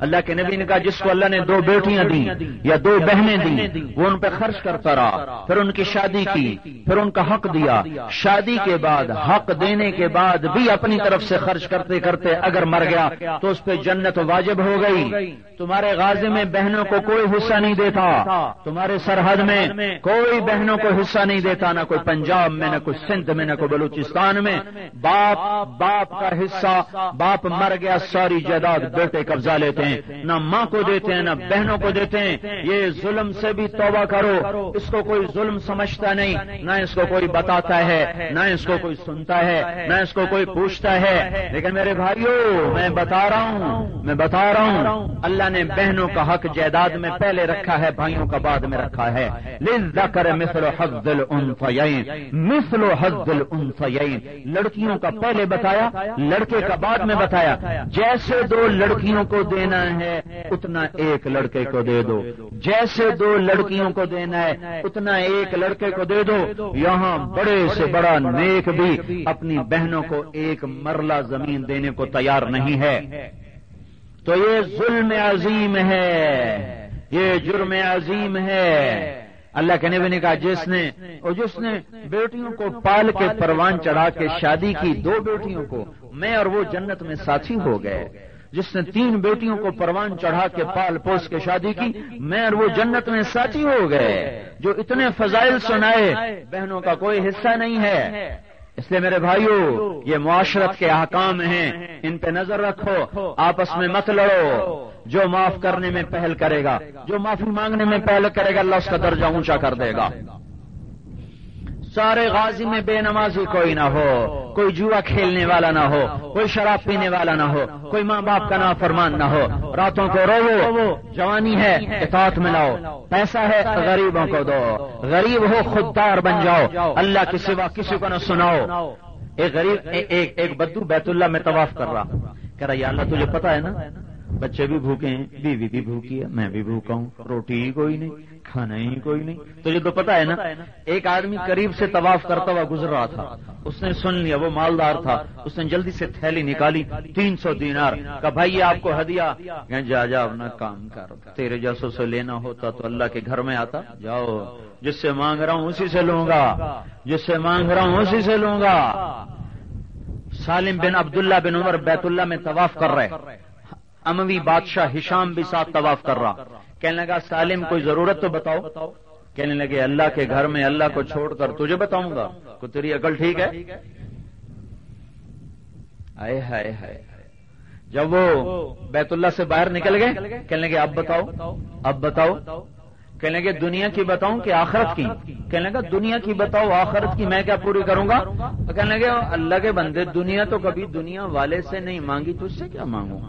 اللہ کے نبی نے کہا، جس کو اللہ نے دو بیٹیاں دی یا دو بہنیں دی وہ ان پہ خرچ کرتا رہا۔ پھر ان کی شادی کی، پھر ان کا حق دیا۔ شادی کے بعد، حق دینے کے بعد بھی اپنی طرف سے خرچ کرتے کرتے اگر مر گیا، تو اس پہ جنت واجب ہو گئی۔ تمہارے غازے میں بہنوں کو کوئی حصہ نہیں دیتا۔ تمہارے سرحد میں کوئی بہنوں کو حصہ نہیں دیتا، نہ کوئی پنجاب میں، نہ کوئی سندھ میں، نہ کوئی بلوچستان میں۔ باپ باپ کا حصہ، باپ مر گیا، ساری جائیداد بیٹے قبضہ لیتے ہیں، نہ ماں کو دیتے ہیں، نہ بہنوں کو دیتے ہیں۔ یہ ظلم سے بھی توبہ کرو۔ اس کو کوئی ظلم سمجھتا نہیں۔ نہ اس کو کوئی بتاتا ہے، نہ اس کو کوئی سنتا ہے، نہ اس کو کوئی پوچھتا ہے۔ لیکن میرے بھائیوں میں بتا رہا ہوں، میں بتا رہا ہوں، اللہ نے بہنوں کا حق جائیداد میں پہلے رکھا ہے، بھائیوں کا بعد میں رکھا ہے۔ کر مثل حق دل مثل حق دل لڑکیوں کا پہلے بتایا، لڑکے کا بعد میں بتایا۔ جیسے دو لڑکیوں کو دینا دینا ہے، اتنا ایک لڑکے کو دے دو۔ جیسے دو لڑکیوں کو دینا ہے، اتنا ایک لڑکے کو دے دو۔ یہاں بڑے سے بڑا نیک بھی اپنی بہنوں کو ایک مرلہ زمین دینے کو تیار نہیں ہے۔ تو یہ ظلم عظیم ہے۔ یہ جرم عظیم ہے۔ اللہ کے نبی نے کہا، جس نے، اور جس نے بیٹیوں کو پال کے پروان چڑھا کے شادی کی دو بیٹیوں کو، میں اور وہ جنت میں ساتھی ہو گئے۔ جس نے تین بیٹیوں کو پروان چڑھا کے پال پوس کے شادی کی، میں اور وہ جنت میں ساتھی ہو گئے، جو اتنے فضائل سنائے، بہنوں کا کوئی حصہ نہیں ہے۔ اس لیے میرے بھائیوں یہ معاشرت کے احکام ہیں، ان پہ نظر رکھو، آپس میں مت لڑو۔ جو معاف کرنے میں پہل کرے گا، جو معافی مانگنے میں پہل کرے گا، اللہ اس کا درجہ اونچا کر دے گا۔ سارے غازی میں بے نمازی کوئی نہ ہو، کوئی جوا کھیلنے والا نہ ہو، کوئی شراب پینے والا نہ ہو، کوئی ماں باپ کا نا فرمان نہ ہو۔ راتوں کو رو جوانی ہے، اطاعت میں لاؤ۔ پیسہ ہے، غریبوں کو دو۔ غریب ہو، خوددار بن جاؤ۔ اللہ کے سوا کسی کو نہ سناؤ۔ ایک غریب، ایک ایک بدو بیت اللہ میں طواف کر رہا۔ کہہ رہا، یا اللہ، تجھے پتا ہے نا؟ بچے بھی بھوکے ہیں، بیوی بھی بھوکی ہے، میں بھی بھوکا ہوں، روٹی ہی کوئی نہیں، کھانا ہی کوئی نہیں۔ تو یہ تو پتا ہے نا، ایک آدمی قریب سے طواف کرتا ہوا گزر رہا تھا۔ اس نے سن لیا، وہ مالدار تھا۔ اس نے جلدی سے تھیلی نکالی، تین سو دینار۔ کا بھائی آپ کو ہدیا جا جا، اپنا کام کر۔ تیرے جیسوں سے لینا ہوتا تو اللہ کے گھر میں آتا۔ جاؤ، جس سے مانگ رہا ہوں اسی سے لوں گا۔ جس سے مانگ رہا ہوں اسی سے لوں گا۔ سالم بن عبداللہ بن عمر بیت اللہ میں طواف کر رہے۔ اموی بادشاہ ہشام بھی ساتھ طواف کر رہا۔ کہنے لگا، سالم، کوئی ضرورت تو بتاؤ۔ کہنے لگے، اللہ کے گھر میں اللہ کو چھوڑ کر تجھے بتاؤں گا۔ کو تیری عقل ٹھیک ہے؟ آئے ہائے ہائے۔ جب وہ بیت اللہ سے باہر نکل گئے، کہنے لگے، اب بتاؤ اب بتاؤ۔ کہنے لگے، دنیا کی بتاؤں کہ آخرت کی؟ کہنے لگا، دنیا کی بتاؤ، آخرت کی میں کیا پوری کروں گا؟ کہنے لگے، اللہ کے بندے، دنیا تو کبھی دنیا والے سے نہیں مانگی تو اس سے کیا مانگوں؟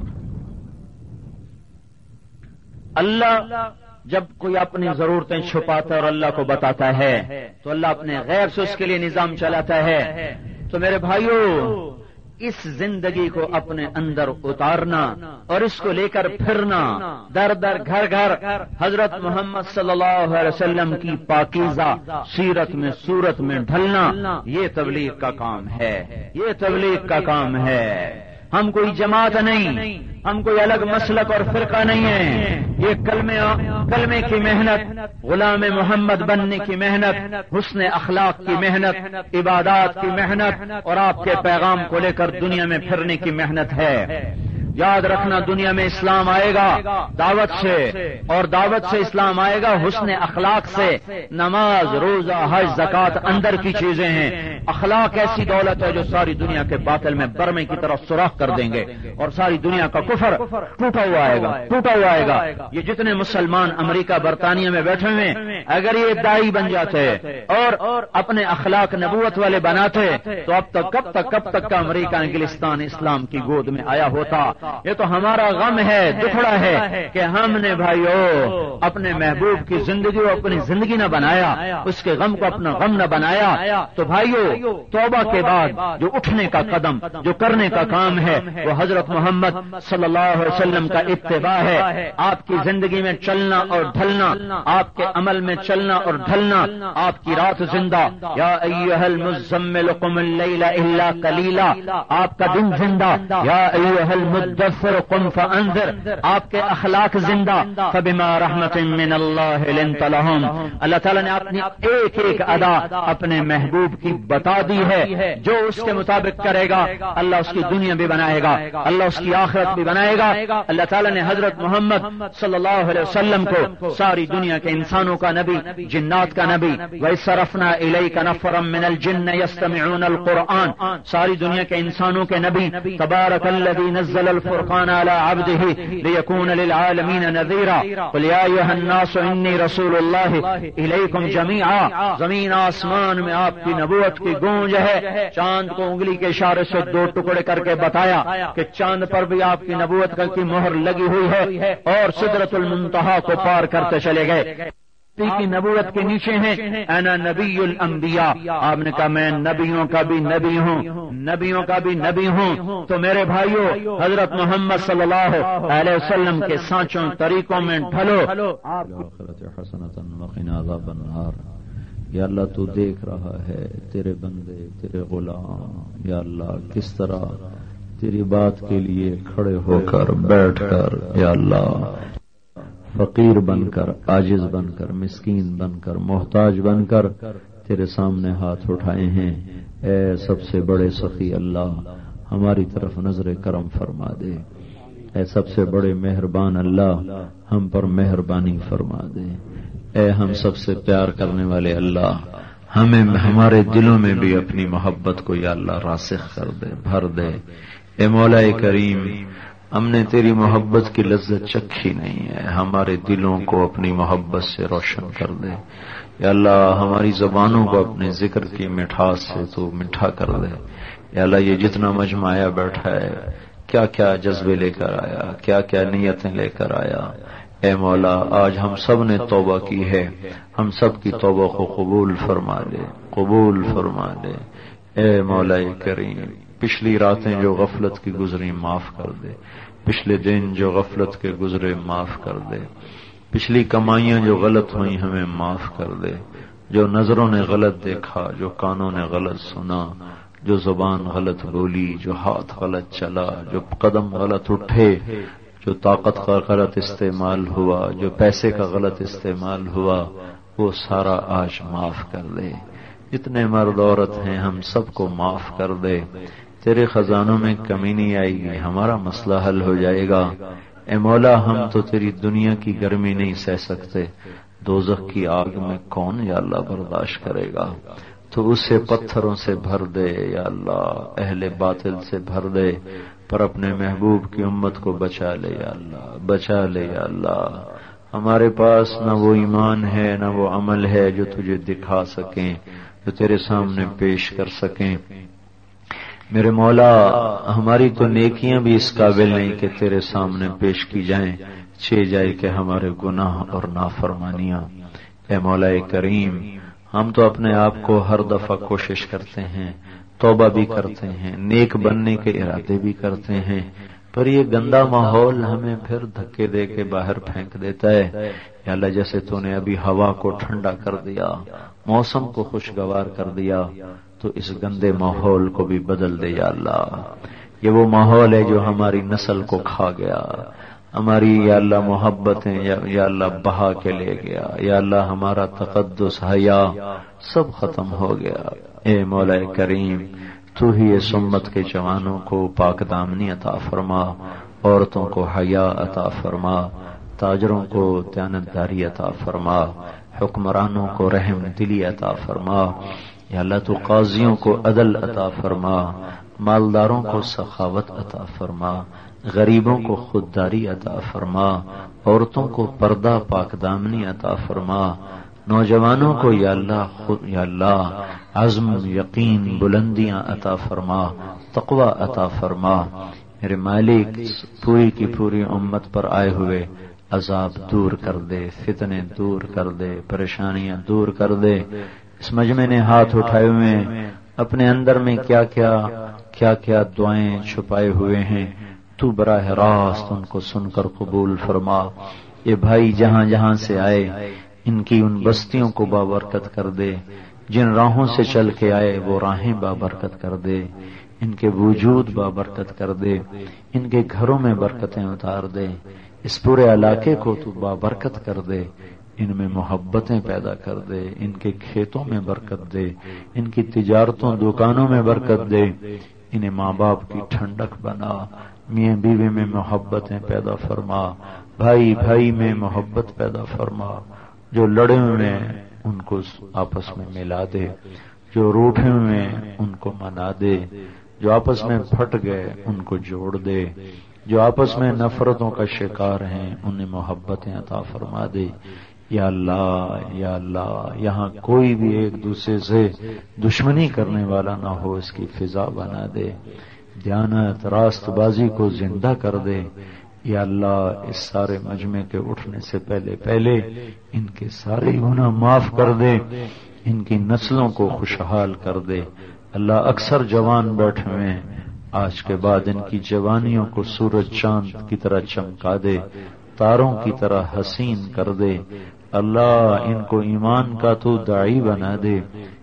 اللہ جب کوئی اپنی ضرورتیں چھپاتا ہے اور اللہ کو بتاتا ہے، تو اللہ اپنے غیر سے اس کے لیے نظام چلاتا ہے۔ تو میرے بھائیوں اس زندگی کو اپنے اندر اتارنا اور اس کو لے کر پھرنا در در گھر گھر حضرت محمد صلی اللہ علیہ وسلم کی پاکیزہ سیرت میں صورت میں ڈھلنا، یہ تبلیغ کا کام ہے۔ یہ تبلیغ کا کام ہے۔ ہم کوئی جماعت نہیں ہم کوئی الگ مسلک اور فرقہ نہیں ہے۔ یہ کلمے کلمے کی محنت غلام محمد بننے کی محنت حسن اخلاق کی محنت عبادات کی محنت اور آپ کے پیغام کو لے کر دنیا میں پھرنے کی محنت ہے۔ یاد رکھنا دنیا میں اسلام آئے گا، دعوت سے، اور دعوت سے اسلام آئے گا حسن اخلاق سے۔ نماز، روزہ، حج زکات اندر کی چیزیں ہیں۔ اخلاق ایسی دولت ہے جو ساری دنیا کے باطل میں برمے کی طرف سوراخ کر دیں گے۔ اور ساری دنیا کا کفر ٹوٹا ہوا آئے گا، ٹوٹا ہوا آئے گا۔ یہ جتنے مسلمان امریکہ، برطانیہ میں بیٹھے ہوئے اگر یہ دائی بن جاتے اور اپنے اخلاق نبوت والے بناتے، تو اب تک، کب تک کب تک کا امریکہ، انگلستان، اسلام کی گود میں آیا ہوتا۔ یہ تو ہمارا غم ہے، دکھڑا ہے کہ ہم نے بھائیو، اپنے محبوب کی زندگی کو اپنی زندگی نہ بنایا، اس کے غم کو اپنا غم نہ بنایا۔ تو بھائیو، توبہ کے بعد جو اٹھنے کا قدم، جو کرنے کا کام ہے، وہ حضرت محمد صلی اللہ علیہ وسلم کا اتباع ہے۔ آپ کی زندگی میں چلنا اور ڈھلنا، آپ کے عمل میں چلنا اور ڈھلنا، آپ کی رات زندہ۔ یا المزمل قم اللیل الا قلیلا، آپ کا دن زندہ۔ یا ایوہ المدثر قم فانذر. آپ کے اخلاق زندہ. فبما رحمت من اللہ لنت لهم. اللہ تعالیٰ نے اپنی ایک ایک ادا اپنے محبوب کی بتا دی ہے، جو اس کے مطابق کرے گا، اللہ اس کی دنیا بھی بنائے گا، اللہ اس کی آخرت بھی بنائے گا۔ اللہ تعالیٰ نے حضرت محمد صلی اللہ علیہ وسلم کو ساری دنیا کے انسانوں کا نبی، جنات کا نبی وہی سرفنا علیہ کا نفرم من الجن القرآن۔ ساری دنیا کے انسانوں کے نبی، تبارک الذي نزل الفرقان على عبده ليكون للعالمين نذيرا. قل يا ايها الناس اني رسول الله اليكم جميعا. زمین آسمان میں آپ کی نبوت کی گونج ہے. چاند کو انگلی کے اشارے سے دو ٹکڑے کر کے بتایا کہ چاند پر بھی آپ کی نبوت کی مہر لگی ہوئی ہے اور سدرت المنتہا کو پار کرتے چلے گئے۔ کی نبوت کے نیچے ہیں۔ انا نبی الانبیاء آپ نے کہا میں نبیوں کا بھی نبی ہوں۔ نبیوں کا بھی نبی ہوں۔ تو میرے بھائیوں حضرت محمد صلی اللہ علیہ وسلم کے سانچوں طریقوں میں ڈھلو۔ یا اللہ تو دیکھ رہا ہے تیرے بندے، تیرے غلام۔ یا اللہ، کس طرح تیری بات کے لیے کھڑے ہو کر بیٹھ کر۔ یا اللہ فقیر بن کر آجز بن کر مسکین بن کر محتاج بن کر تیرے سامنے ہاتھ اٹھائے ہیں۔ اے سب سے بڑے سخی اللہ، ہماری طرف نظر کرم فرما دے۔ اے سب سے بڑے مہربان اللہ، ہم پر مہربانی فرما دے۔ اے ہم سب سے پیار کرنے والے اللہ، ہمیں، ہمارے دلوں میں بھی اپنی محبت کو یا اللہ راسخ کر دے، بھر دے۔ اے مولا کریم ہم نے تیری محبت کی لذت چکھی نہیں ہے۔ ہمارے دلوں کو اپنی محبت سے روشن کر دے۔ یا اللہ، ہماری زبانوں کو اپنے ذکر کی مٹھاس سے تو میٹھا کر دے۔ یا اللہ، یہ جتنا مجمع بیٹھا ہے کیا کیا جذبے لے کر آیا؟ کیا کیا نیتیں لے کر آیا؟ اے مولا، آج ہم سب نے توبہ کی ہے۔ ہم سب کی توبہ کو قبول فرما دے۔ قبول فرما دے۔ اے مولا کریم۔ پچھلی راتیں جو غفلت کی گزری معاف کر دے۔ پچھلے دن جو غفلت کے گزرے معاف کر دے۔ پچھلی کمائیاں جو غلط ہوئی ہمیں معاف کر دے۔ جو نظروں نے غلط دیکھا، جو کانوں نے غلط سنا۔ جو زبان غلط بولی، جو ہاتھ غلط چلا، جو قدم غلط اٹھے۔ جو طاقت کا غلط استعمال ہوا، جو پیسے کا غلط استعمال ہوا، وہ سارا آج معاف کر دے۔ جتنے مرد عورت ہیں، ہم سب کو معاف کر دے۔ تیرے خزانوں میں کمی نہیں آئے گی، ہمارا مسئلہ حل ہو جائے گا۔ اے مولا، ہم تو تیری دنیا کی گرمی نہیں سہ سکتے۔ دوزخ کی آگ میں کون یا اللہ برداشت کرے گا؟ تو اسے پتھروں سے بھر دے یا اللہ، اہل باطل سے بھر دے، پر اپنے محبوب کی امت کو بچا لے یا اللہ، بچا لے یا اللہ۔ ہمارے پاس نہ وہ ایمان ہے، نہ وہ عمل ہے جو تجھے دکھا سکیں، جو تیرے سامنے پیش کر سکیں۔ میرے مولا، ہماری تو نیکیاں بھی اس قابل نہیں کہ تیرے سامنے پیش کی جائیں۔ چھ جائے کہ ہمارے گناہ اور نافرمانیاں۔ اے مولا کریم، ہم تو اپنے آپ کو ہر دفعہ کوشش کرتے ہیں، توبہ بھی کرتے ہیں، نیک بننے کے ارادے بھی کرتے ہیں۔ پر یہ گندا ماحول ہمیں پھر دھکے دے کے باہر پھینک دیتا ہے۔ یا اللہ، جیسے تو نے ابھی ہوا کو ٹھنڈا کر دیا، موسم کو خوشگوار کر دیا۔ تو اس گندے ماحول کو بھی بدل دے یا اللہ۔ یہ وہ ماحول ہے جو ہماری نسل کو کھا گیا۔ ہماری یا اللہ محبتیں یا اللہ بہا کے لے گیا۔ یا اللہ ہمارا تقدس، حیا سب ختم ہو گیا۔ اے مولا کریم، تو ہی اس امت کے جوانوں کو پاک دامنی عطا فرما، عورتوں کو حیا عطا فرما، تاجروں کو دیانتداری عطا فرما، حکمرانوں کو رحم دلی عطا فرما۔ یا اللہ تو قاضیوں کو عدل عطا فرما، مالداروں کو سخاوت عطا فرما، غریبوں کو خودداری عطا فرما، عورتوں کو پردہ پاک دامنی عطا فرما۔ نوجوانوں کو یا اللہ خود، یا اللہ عزم، یقین، بلندیاں عطا فرما، تقوی عطا فرما۔ میرے مالک، پوری کی پوری امت پر آئے ہوئے عذاب دور کر دے، فتنے دور کر دے، پریشانیاں دور کر دے۔ اس مجمع نے ہاتھ اٹھائے ہوئے اپنے اندر میں کیا کیا کیا کیا دعائیں چھپائے ہوئے ہیں۔ تو براہ راست ان کو سن کر قبول فرما۔ یہ بھائی جہاں جہاں سے آئے، ان کی ان بستیوں کو بابرکت کر دے۔ جن راہوں سے چل کے آئے، وہ راہیں بابرکت کر دے۔ ان کے وجود بابرکت کر دے۔ ان کے گھروں میں برکتیں اتار دے۔ اس پورے علاقے کو تو بابرکت کر دے۔ ان میں محبتیں پیدا کر دے، ان کے کھیتوں میں برکت دے، ان کی تجارتوں، دکانوں میں برکت دے۔ انہیں ماں باپ کی ٹھنڈک بنا، میاں بیوی میں محبتیں پیدا فرما، بھائی بھائی میں محبت پیدا فرما۔ جو لڑے ہوئے ان کو آپس میں ملا دے۔ جو روٹے ہوئے ان کو منا دے۔ جو آپس میں پھٹ گئے، ان کو جوڑ دے۔ جو آپس میں نفرتوں کا شکار ہیں، انہیں محبتیں عطا فرما دے۔ یا اللہ یا اللہ، یہاں کوئی بھی ایک دوسرے سے دشمنی کرنے والا نہ ہو، اس کی فضا بنا دے، دیانت راست بازی کو زندہ کر دے۔ یا اللہ، اس سارے مجمع کے اٹھنے سے پہلے پہلے ان کے سارے گناہ معاف کر دے، ان کی نسلوں کو خوشحال کر دے۔ اللہ اکثر جوان بیٹھے ہوئے آج کے بعد ان کی جوانیوں کو سورج چاند کی طرح چمکا دے، تاروں کی طرح حسین کر دے۔ اللہ ان کو ایمان کا تو داعی بنا دے،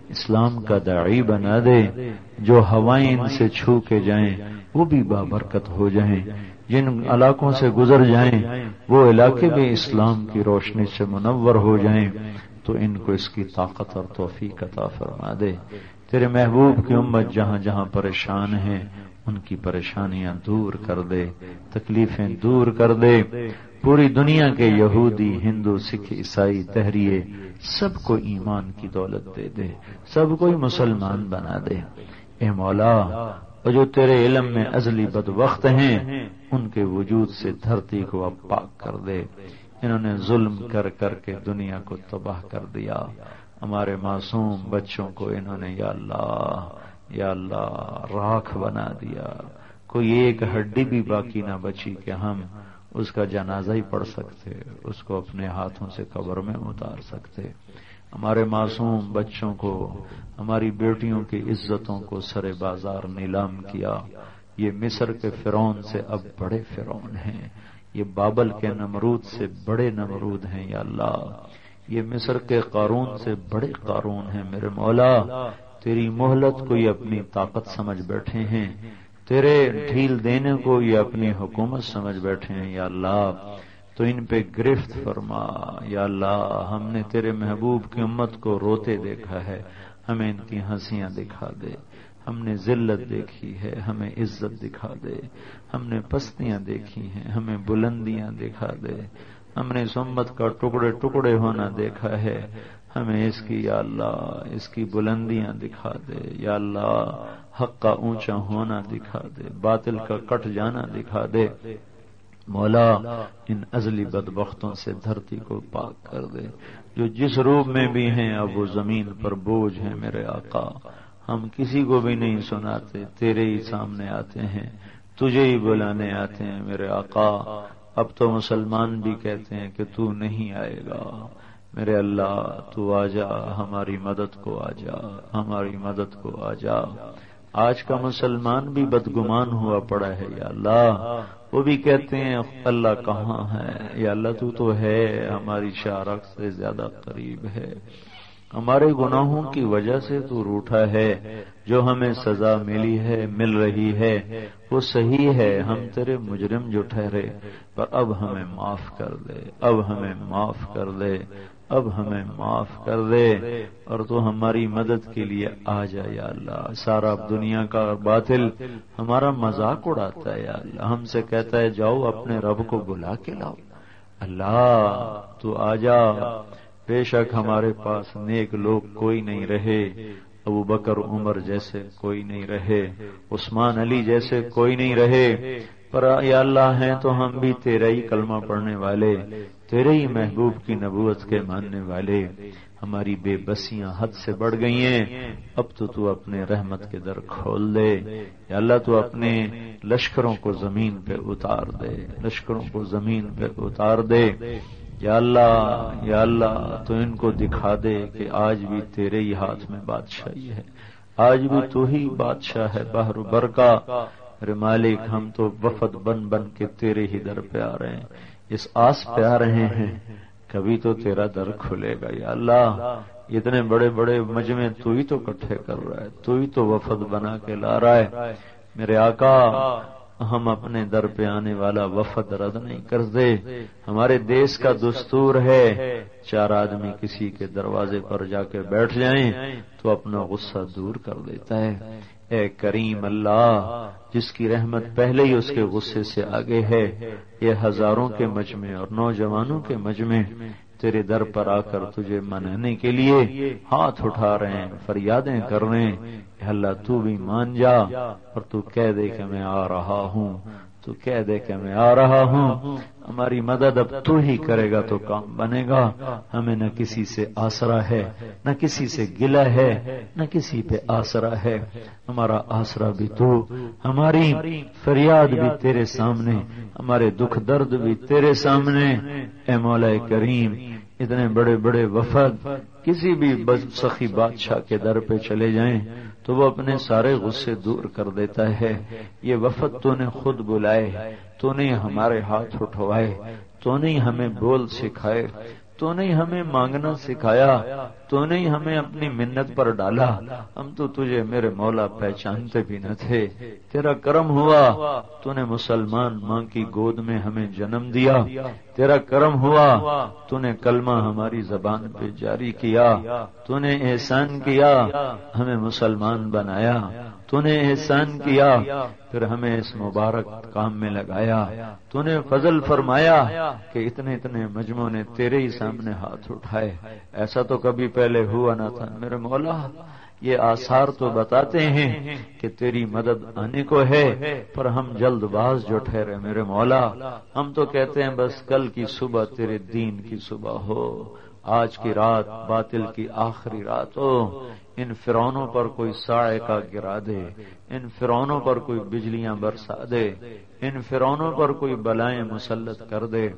اسلام کا داعی بنا دے، جو ہوائیں ان سے چھو کے جائیں، وہ بھی بابرکت ہو جائیں۔ جن علاقوں سے گزر جائیں، وہ علاقے بھی اسلام کی روشنی سے منور ہو جائیں، تو ان کو اس کی طاقت اور توفیق عطا فرما دے۔ تیرے محبوب کی امت جہاں جہاں پریشان ہیں، ان کی پریشانیاں دور کر دے، تکلیفیں دور کر دے۔ پوری دنیا کے یہودی، ہندو، سکھ، عیسائی تحریے سب کو ایمان کی دولت دے دے، سب کو مسلمان بنا دے۔ اے مولا جو تیرے علم میں ازلی بد وقت ہیں، ان کے وجود سے دھرتی کو اب پاک کر دے۔ انہوں نے ظلم کر کر کے دنیا کو تباہ کر دیا۔ ہمارے معصوم بچوں کو انہوں نے یا اللہ یا اللہ، راکھ بنا دیا۔ کوئی ایک ہڈی بھی باقی نہ بچی کہ ہم اس کا جنازہ ہی پڑھ سکتے، اس کو اپنے ہاتھوں سے قبر میں اتار سکتے۔ ہمارے معصوم بچوں کو، ہماری بیٹیوں کی عزتوں کو سرے بازار نیلام کیا۔ یہ مصر کے فرون سے اب بڑے فرون ہیں۔ یہ بابل کے نمرود سے بڑے نمرود ہیں، یا اللہ۔ یہ مصر کے قارون سے بڑے قارون ہیں۔ میرے مولا، تیری مہلت کو یہ اپنی طاقت سمجھ بیٹھے ہیں۔ تیرے ڈھیل دینے کو یہ اپنی حکومت سمجھ بیٹھے ہیں، یا اللہ، تو ان پہ گرفت فرما۔ یا اللہ، ہم نے تیرے محبوب کی امت کو روتے دیکھا ہے، ہمیں ان کی ہنسیاں دکھا دے۔ ہم نے ذلت دیکھی ہے، ہمیں عزت دکھا دے۔ ہم نے پستیاں دیکھی ہیں، ہمیں بلندیاں دکھا دے۔ ہم نے سمت کا ٹکڑے ٹکڑے ہونا دیکھا ہے۔ ہمیں اس کی یا اللہ، اس کی بلندیاں دکھا دے۔ یا اللہ، حق کا اونچا ہونا دکھا دے، باطل کا کٹ جانا دکھا دے۔ مولا، ان ازلی بدبختوں سے دھرتی کو پاک کر دے۔ جو جس روپ میں بھی ہیں، اب وہ زمین پر بوجھ ہیں میرے آقا۔ ہم کسی کو بھی نہیں سناتے، تیرے ہی سامنے آتے ہیں، تجھے ہی بلانے آتے ہیں میرے آقا۔ اب تو مسلمان بھی کہتے ہیں کہ تو نہیں آئے گا۔ میرے اللہ، تو آ جا، ہماری مدد کو آ جا، ہماری مدد کو آ جا۔ آج کا مسلمان بھی بدگمان ہوا پڑا ہے، یا اللہ۔ وہ بھی کہتے ہیں، اللہ کہاں ہے؟ یا اللہ، تو تو ہے، ہماری شارخ سے زیادہ قریب ہے۔ ہمارے گناہوں کی وجہ سے تو روٹا ہے، جو ہمیں سزا ملی ہے، مل رہی ہے۔ وہ صحیح ہے، ہم تیرے مجرم جو ٹھہرے، پر اب ہمیں معاف کر دے، اب ہمیں معاف کر دے۔ اب ہمیں معاف کر دے اور تو ہماری مدد کے لیے آ جائے یا اللہ۔ سارا دنیا کا باطل ہمارا مذاق اڑاتا ہے یا اللہ۔ ہم سے کہتا ہے، جاؤ اپنے رب کو بلا کے لاؤ۔ اللہ، تو آ جا۔ بے شک ہمارے پاس نیک لوگ کوئی نہیں رہے۔ ابو بکر، عمر جیسے کوئی نہیں رہے۔ عثمان، علی جیسے کوئی نہیں رہے۔ پر یا اللہ ہیں تو ہم بھی تیرا ہی کلمہ پڑھنے والے، تیرے ہی محبوب کی نبوت کے ماننے والے۔ ہماری بے بسیاں حد سے بڑھ گئی ہیں، اب تو تو اپنے رحمت کے در کھول دے۔ یا اللہ تو اپنے لشکروں کو زمین پہ اتار دے، لشکروں کو زمین پہ اتار دے۔ یا اللہ یا اللہ، تو ان کو دکھا دے کہ آج بھی تیرے ہی ہاتھ میں بادشاہی ہے۔ آج بھی تو ہی بادشاہ ہے بہر بر کا ارے مالک، ہم تو وفد بن بن کے تیرے ہی در پہ آ رہے ہیں۔ اس آس پہ آ رہے ہیں۔ کبھی تو تیرا در کھلے گا۔ یا اللہ، اتنے بڑے بڑے مجمے تو ہی تو کٹھے کر رہا ہے۔ تو ہی تو وفد بنا کے لا رہا ہے۔ میرے آقا، ہم اپنے در پہ آنے والا وفد رد نہیں کر دے ہمارے دیش کا دستور ہے، چار آدمی کسی کے دروازے پر جا کے بیٹھ جائیں تو اپنا غصہ دور کر دیتا ہے۔ اے کریم اللہ، جس کی رحمت پہلے ہی اس کے غصے سے آگے ہے، یہ ہزاروں کے مجمے اور نوجوانوں کے مجمے تیرے در پر آ کر تجھے منانے کے لیے ہاتھ اٹھا رہے ہیں، فریادیں کر رہے ہیں۔ اللہ، تو بھی مان جا اور تو کہہ دے کہ میں آ رہا ہوں، تو کہہ دے کہ میں آ رہا ہوں۔ ہماری مدد اب تو ہی کرے گا تو کام بنے گا۔ ہمیں نہ کسی سے آسرا ہے، نہ کسی سے گلا ہے، نہ کسی پہ آسرا ہے۔ ہمارا آسرا بھی تو، ہماری فریاد بھی تیرے سامنے، ہمارے دکھ درد بھی تیرے سامنے۔ اے مولا کریم، اتنے بڑے بڑے وفد، کسی بھی سخی بادشاہ کے در پہ چلے جائیں۔ تو وہ اپنے سارے غصے دور کر دیتا ہے۔ یہ وفد تو نے خود بلائے، تو نے ہمارے ہاتھ اٹھوائے، تو نے ہمیں بول سکھائے، تو نے ہمیں مانگنا سکھایا۔ تو نے ہمیں اپنی منت پر ڈالا۔ ہم تو تجھے میرے مولا پہچانتے بھی نہ تھے۔ تیرا کرم ہوا۔ تو نے مسلمان ماں کی گود میں ہمیں جنم دیا۔ تیرا کرم ہوا۔ تو نے کلمہ ہماری زبان پہ جاری کیا۔ تو نے احسان کیا۔ ہمیں مسلمان بنایا۔ تو نے احسان کیا۔ پھر ہمیں اس مبارک کام میں لگایا۔ تو نے فضل فرمایا کہ اتنے اتنے مجموعوں نے تیرے ہی سامنے ہاتھ اٹھائے۔ ایسا تو کبھی پہلے ہوا نہ تھا۔ میرے مولا، یہ آثار تو بتاتے ہیں کہ تیری مدد آنے کو ہے، پر ہم جلد باز جو ٹھہرے۔ میرے مولا، ہم تو کہتے ہیں بس کل کی صبح تیرے دین کی صبح ہو، آج کی رات باطل کی آخری رات ہو۔ ان فرونوں پر کوئی سائے کا گرا دے، ان فرونوں پر کوئی بجلیاں برسا دے۔ ان فرونوں پر کوئی بلائیں مسلط کر دے،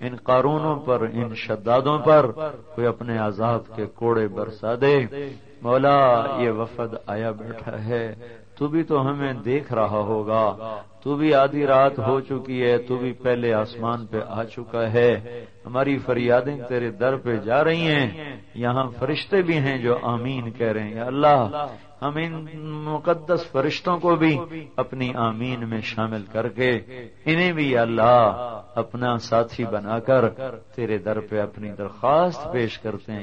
ان قارونوں پر، ان شدادوں پر کوئی اپنے عذاب کے کوڑے برسا دے۔ مولا، یہ وفد آیا بیٹھا ہے، تو بھی تو ہمیں دیکھ رہا ہوگا۔ تو بھی آدھی رات ہو چکی ہے، تو بھی پہلے آسمان پہ آ چکا ہے۔ ہماری فریادیں تیرے در پہ جا رہی ہیں۔ یہاں فرشتے بھی ہیں جو آمین کہہ رہے ہیں۔ اللہ ہم ان مقدس فرشتوں کو بھی اپنی آمین میں شامل کر کے انہیں بھی اللہ اپنا ساتھی بنا کر تیرے در پہ اپنی درخواست پیش کرتے ہیں۔